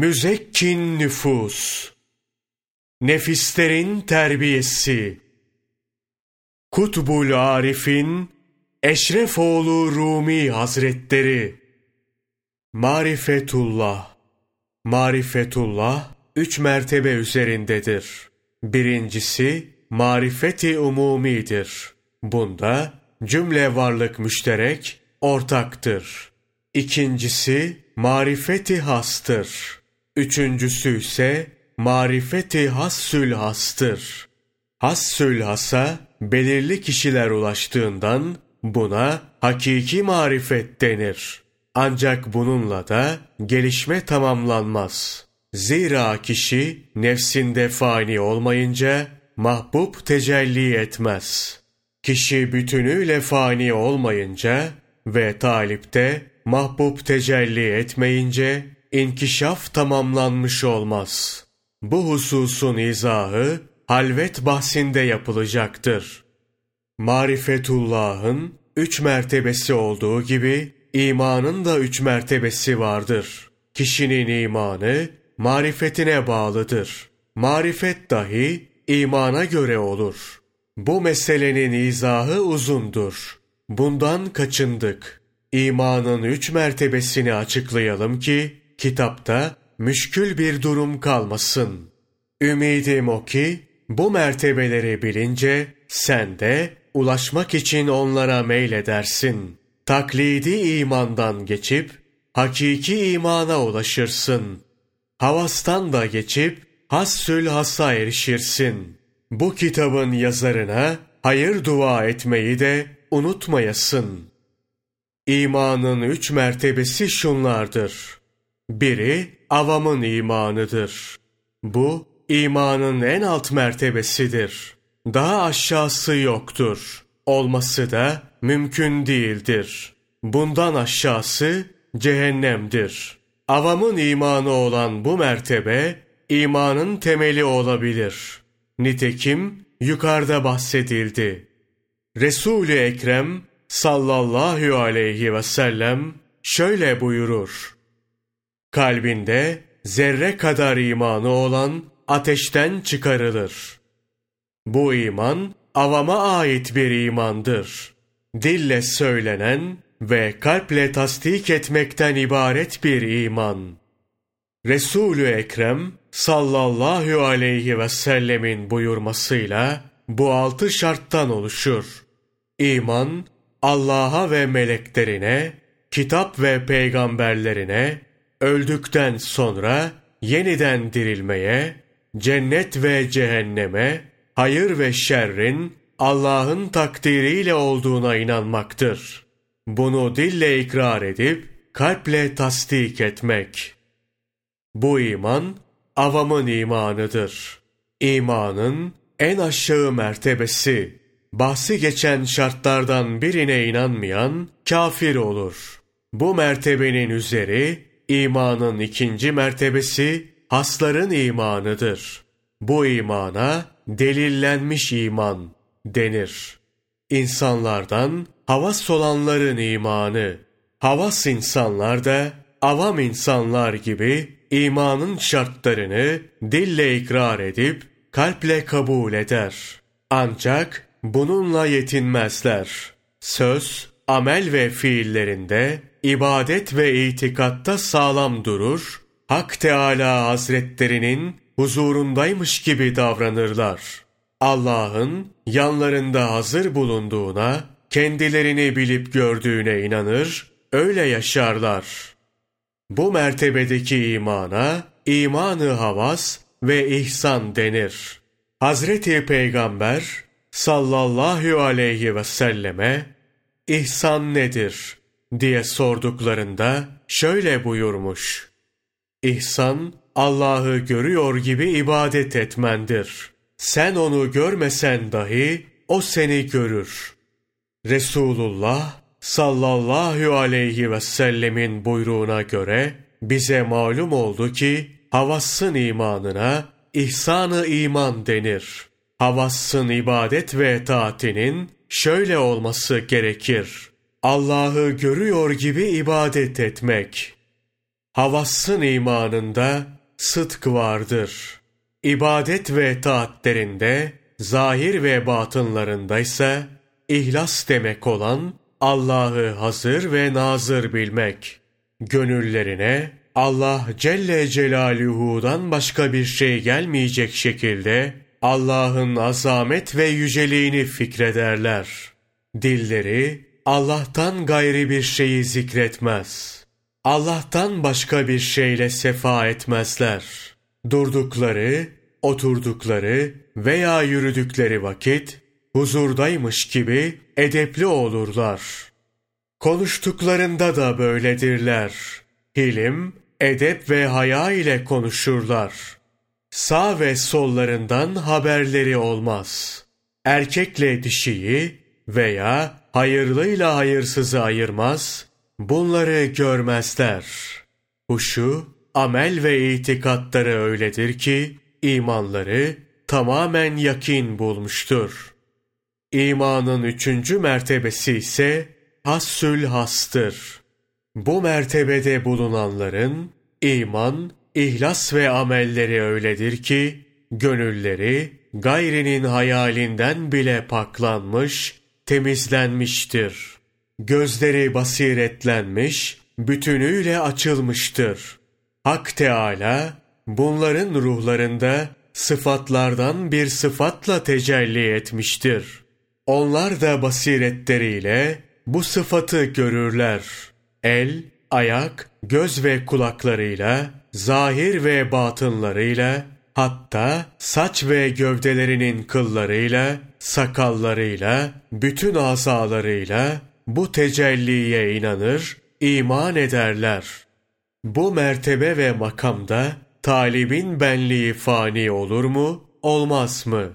müzekkin nüfus, nefislerin terbiyesi, Kutbul Arif'in Eşrefoğlu Rumi Hazretleri, Marifetullah, Marifetullah üç mertebe üzerindedir. Birincisi, marifeti umumidir. Bunda cümle varlık müşterek, ortaktır. İkincisi, marifeti hastır. Üçüncüsü ise marifeti hassül hastır. Hassül hasa belirli kişiler ulaştığından buna hakiki marifet denir. Ancak bununla da gelişme tamamlanmaz. Zira kişi nefsinde fani olmayınca mahbub tecelli etmez. Kişi bütünüyle fani olmayınca ve talipte mahbub tecelli etmeyince inkişaf tamamlanmış olmaz. Bu hususun izahı halvet bahsinde yapılacaktır. Marifetullah'ın üç mertebesi olduğu gibi imanın da üç mertebesi vardır. Kişinin imanı marifetine bağlıdır. Marifet dahi imana göre olur. Bu meselenin izahı uzundur. Bundan kaçındık. İmanın üç mertebesini açıklayalım ki kitapta müşkül bir durum kalmasın. Ümidim o ki bu mertebeleri bilince sen de ulaşmak için onlara meyledersin. Taklidi imandan geçip hakiki imana ulaşırsın. Havastan da geçip hassül hassa erişirsin. Bu kitabın yazarına hayır dua etmeyi de unutmayasın. İmanın üç mertebesi şunlardır. Biri avamın imanıdır. Bu imanın en alt mertebesidir. Daha aşağısı yoktur. Olması da mümkün değildir. Bundan aşağısı cehennemdir. Avamın imanı olan bu mertebe imanın temeli olabilir. Nitekim yukarıda bahsedildi. Resul-i Ekrem sallallahu aleyhi ve sellem şöyle buyurur. Kalbinde zerre kadar imanı olan ateşten çıkarılır. Bu iman avama ait bir imandır. Dille söylenen ve kalple tasdik etmekten ibaret bir iman. Resulü Ekrem sallallahu aleyhi ve sellemin buyurmasıyla bu altı şarttan oluşur. İman, Allah'a ve meleklerine, kitap ve peygamberlerine, öldükten sonra yeniden dirilmeye, cennet ve cehenneme, hayır ve şerrin Allah'ın takdiriyle olduğuna inanmaktır. Bunu dille ikrar edip kalple tasdik etmek. Bu iman avamın imanıdır. İmanın en aşağı mertebesi, bahsi geçen şartlardan birine inanmayan kafir olur. Bu mertebenin üzeri imanın ikinci mertebesi hasların imanıdır. Bu imana delillenmiş iman denir. İnsanlardan havas olanların imanı, havas insanlar da avam insanlar gibi imanın şartlarını dille ikrar edip kalple kabul eder. Ancak bununla yetinmezler. Söz, amel ve fiillerinde, ibadet ve itikatta sağlam durur, Hak Teala Hazretlerinin huzurundaymış gibi davranırlar. Allah'ın yanlarında hazır bulunduğuna, kendilerini bilip gördüğüne inanır, öyle yaşarlar. Bu mertebedeki imana, imanı havas ve ihsan denir. Hazreti Peygamber sallallahu aleyhi ve selleme ihsan nedir diye sorduklarında şöyle buyurmuş. İhsan Allah'ı görüyor gibi ibadet etmendir. Sen onu görmesen dahi o seni görür. Resulullah sallallahu aleyhi ve sellemin buyruğuna göre bize malum oldu ki havassın imanına ihsanı iman denir. Havassın ibadet ve taatinin şöyle olması gerekir. Allah'ı görüyor gibi ibadet etmek. Havassın imanında sıdk vardır. İbadet ve taatlerinde, zahir ve batınlarında ise ihlas demek olan Allah'ı hazır ve nazır bilmek. Gönüllerine Allah Celle Celaluhu'dan başka bir şey gelmeyecek şekilde Allah'ın azamet ve yüceliğini fikrederler. Dilleri Allah'tan gayri bir şeyi zikretmez. Allah'tan başka bir şeyle sefa etmezler. Durdukları, oturdukları veya yürüdükleri vakit huzurdaymış gibi edepli olurlar. Konuştuklarında da böyledirler. Hilim, edep ve haya ile konuşurlar. Sağ ve sollarından haberleri olmaz. Erkekle dişiyi veya hayırlıyla hayırsızı ayırmaz, bunları görmezler. Huşu, amel ve itikatları öyledir ki, imanları tamamen yakin bulmuştur. İmanın üçüncü mertebesi ise hassül hastır. Bu mertebede bulunanların iman, ihlas ve amelleri öyledir ki, gönülleri gayrinin hayalinden bile paklanmış, temizlenmiştir. Gözleri basiretlenmiş, bütünüyle açılmıştır. Hak Teala bunların ruhlarında sıfatlardan bir sıfatla tecelli etmiştir. Onlar da basiretleriyle bu sıfatı görürler. El, ayak, göz ve kulaklarıyla, zahir ve batınlarıyla, hatta saç ve gövdelerinin kıllarıyla, sakallarıyla, bütün azalarıyla bu tecelliye inanır, iman ederler. Bu mertebe ve makamda talibin benliği fani olur mu, olmaz mı?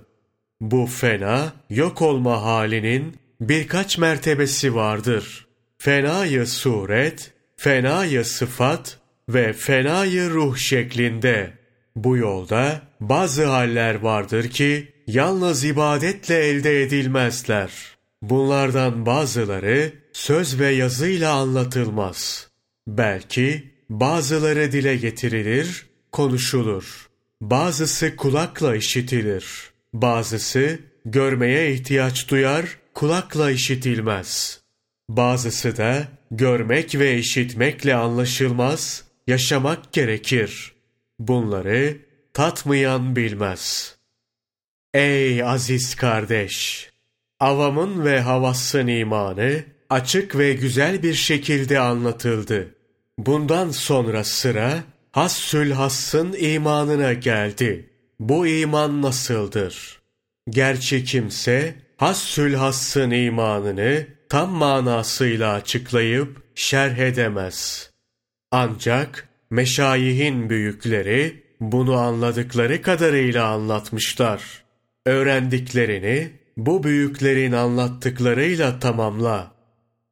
Bu fena, yok olma halinin birkaç mertebesi vardır. Fenayı suret, fenayı sıfat ve fenayı ruh şeklinde. Bu yolda bazı haller vardır ki yalnız ibadetle elde edilmezler. Bunlardan bazıları söz ve yazıyla anlatılmaz. Belki bazıları dile getirilir, konuşulur. Bazısı kulakla işitilir. Bazısı görmeye ihtiyaç duyar, kulakla işitilmez. Bazısı da görmek ve işitmekle anlaşılmaz, yaşamak gerekir. Bunları tatmayan bilmez. Ey aziz kardeş! Avamın ve havassın imanı açık ve güzel bir şekilde anlatıldı. Bundan sonra sıra Hassül Hass'ın imanına geldi. Bu iman nasıldır? Gerçi kimse Hassül Hass'ın imanını tam manasıyla açıklayıp şerh edemez. Ancak meşayihin büyükleri bunu anladıkları kadarıyla anlatmışlar. Öğrendiklerini bu büyüklerin anlattıklarıyla tamamla.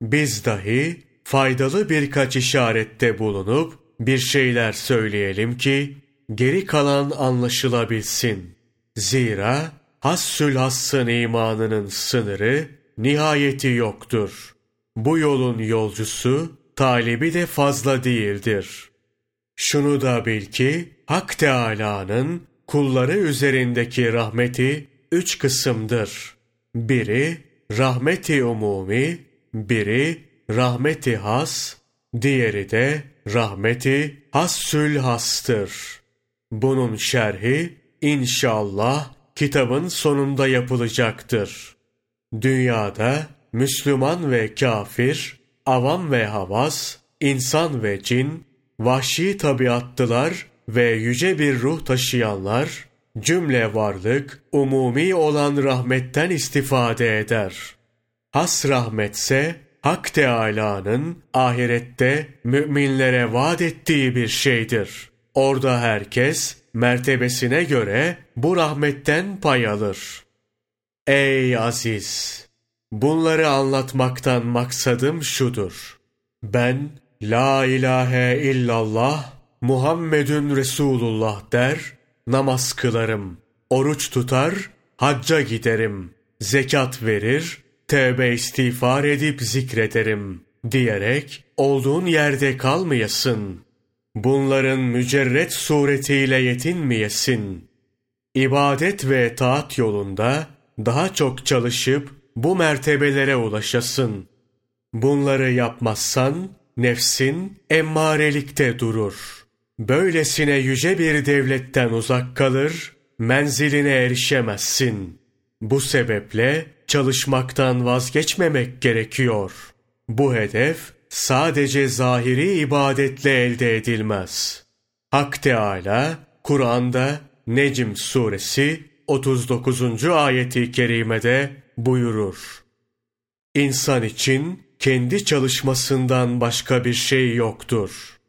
Biz dahi faydalı birkaç işarette bulunup bir şeyler söyleyelim ki geri kalan anlaşılabilsin. Zira hassül hassın imanının sınırı, nihayeti yoktur. Bu yolun yolcusu, talibi de fazla değildir. Şunu da bil ki, Hak Teâlâ'nın kulları üzerindeki rahmeti üç kısımdır. Biri rahmeti umumi, biri rahmeti has, diğeri de rahmeti hassül hastır. Bunun şerhi inşallah kitabın sonunda yapılacaktır. Dünyada Müslüman ve kafir, avam ve havas, insan ve cin, vahşi tabiatlılar ve yüce bir ruh taşıyanlar, cümle varlık, umumi olan rahmetten istifade eder. Has rahmetse, Hak Teâlâ'nın ahirette müminlere vaat ettiği bir şeydir. Orada herkes mertebesine göre bu rahmetten pay alır. Ey aziz! Bunları anlatmaktan maksadım şudur. Ben La ilahe illallah Muhammedun Resulullah der, namaz kılarım, oruç tutar, hacca giderim, zekat verir, tevbe istiğfar edip zikrederim diyerek olduğun yerde kalmayasın. bunların mücerret suretiyle yetinmeyesin. İbadet ve taat yolunda daha çok çalışıp bu mertebelere ulaşasın. Bunları yapmazsan nefsin emmarelikte durur. Böylesine yüce bir devletten uzak kalır, menziline erişemezsin. Bu sebeple çalışmaktan vazgeçmemek gerekiyor. Bu hedef sadece zahiri ibadetle elde edilmez. Hak Teâlâ, Kur'an'da Necm suresi 39. ayeti kerimede buyurur. İnsan için kendi çalışmasından başka bir şey yoktur.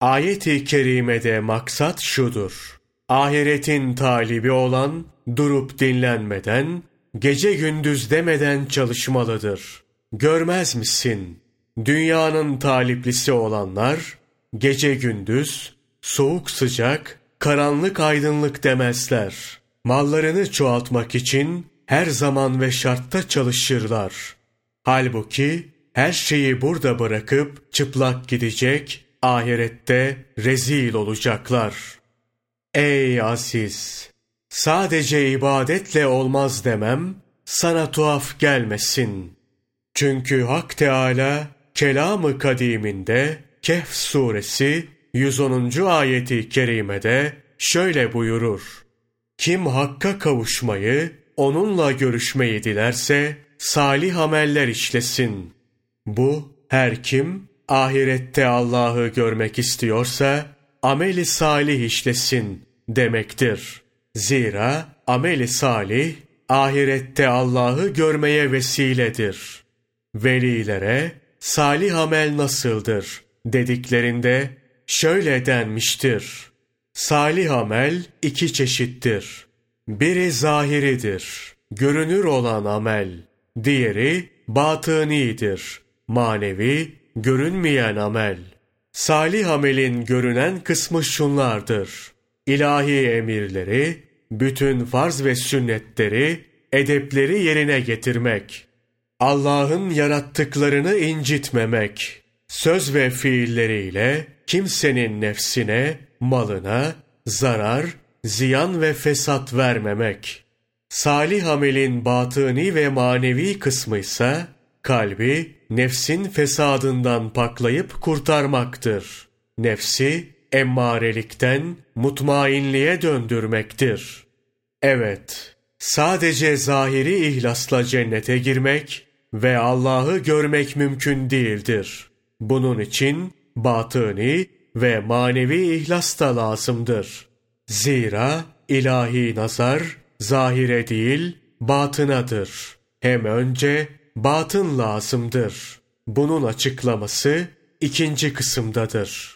Ayet-i kerimede maksat şudur. Ahiretin talibi olan durup dinlenmeden, gece gündüz demeden çalışmalıdır. Görmez misin? Dünyanın taliplisi olanlar, gece gündüz, soğuk sıcak, karanlık aydınlık demezler. Mallarını çoğaltmak için her zaman ve şartta çalışırlar. Halbuki her şeyi burada bırakıp çıplak gidecek, ahirette rezil olacaklar. Ey aziz! Sadece ibadetle olmaz demem, sana tuhaf gelmesin. Çünkü Hak Teâlâ, Kelam-ı Kadim'inde Kehf suresi 110. ayeti kerimede şöyle buyurur. Kim Hakk'a kavuşmayı, onunla görüşmeyi dilerse, salih ameller işlesin. Bu, her kim ahirette Allah'ı görmek istiyorsa, ameli salih işlesin demektir. Zira ameli salih, ahirette Allah'ı görmeye vesiledir. Velilere, salih amel nasıldır dediklerinde, şöyle denmiştir. Salih amel iki çeşittir. Biri zahiridir, görünür olan amel. Diğeri batınidir, manevi, görünmeyen amel. Salih amelin görünen kısmı şunlardır. İlahi emirleri, bütün farz ve sünnetleri, edepleri yerine getirmek. Allah'ın yarattıklarını incitmemek. Söz ve fiilleriyle kimsenin nefsine, malına zarar, ziyan ve fesat vermemek. Salih amelin batıni ve manevi kısmı ise kalbi nefsin fesadından paklayıp kurtarmaktır. Nefsi emmarelikten mutmainliğe döndürmektir. Evet, sadece zahiri ihlasla cennete girmek ve Allah'ı görmek mümkün değildir. Bunun için batıni ve manevi ihlas da lazımdır. Zira ilahi nazar zahire değil batınadır. Hem önce batın lazımdır. Bunun açıklaması ikinci kısımdadır.